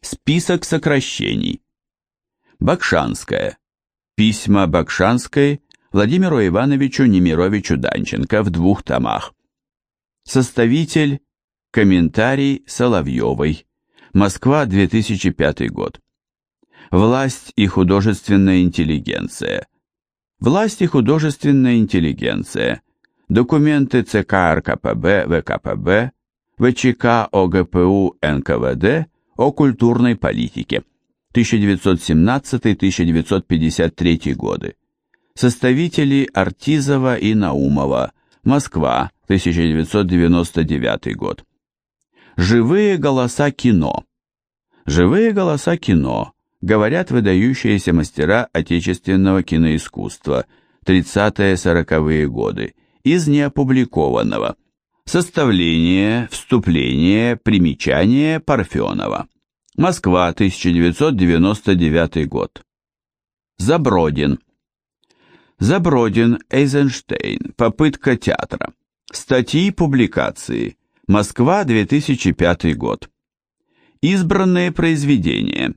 Список сокращений. Бакшанская. Письма Бакшанской Владимиру Ивановичу Немировичу Данченко в двух томах. Составитель. Комментарий Соловьевой. Москва, 2005 год. Власть и художественная интеллигенция. Власть и художественная интеллигенция. Документы ЦК РКПБ, ВКПБ, ВЧК ОГПУ НКВД о культурной политике. 1917-1953 годы. Составители Артизова и Наумова. Москва, 1999 год. Живые голоса кино. Живые голоса кино говорят выдающиеся мастера отечественного киноискусства 30-40-е годы из неопубликованного. Составление, вступление, примечание Парфенова. Москва, 1999 год. Забродин. Забродин, Эйзенштейн. Попытка театра. Статьи, публикации. Москва, 2005 год. Избранные произведения.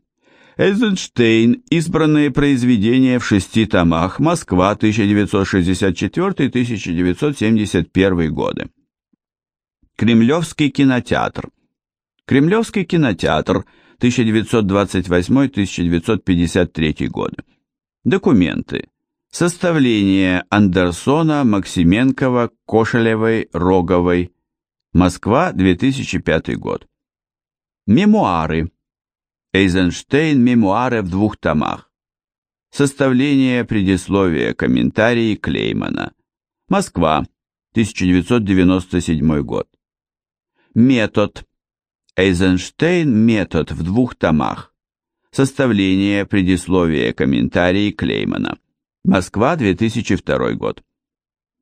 Эйзенштейн. Избранные произведения в шести томах. Москва, 1964-1971 годы. Кремлевский кинотеатр. Кремлевский кинотеатр 1928-1953 годы. Документы. Составление Андерсона, Максименкова, Кошелевой, Роговой. Москва, 2005 год. Мемуары. Эйзенштейн «Мемуары в двух томах». Составление предисловия комментарии Клеймана. Москва, 1997 год. Метод. Эйзенштейн метод в двух томах. Составление предисловия комментарии Клеймана. Москва, 2002 год.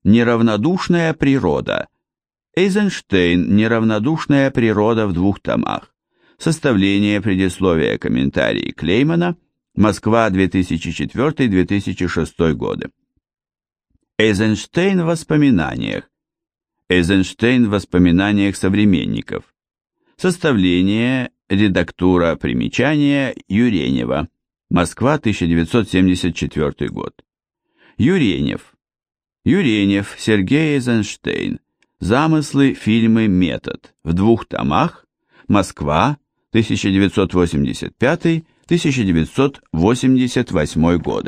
Неравнодушная природа. Эйзенштейн «Неравнодушная природа» в двух томах. Составление предисловия комментарии Клеймана. Москва, 2004-2006 годы. Эйзенштейн в воспоминаниях. Эйзенштейн в воспоминаниях современников. Составление, редактура примечания Юренева. Москва, 1974 год. Юренев. Юренев Сергей Эйзенштейн. Замыслы, фильмы, метод. В двух томах. Москва, 1985-1988 годы.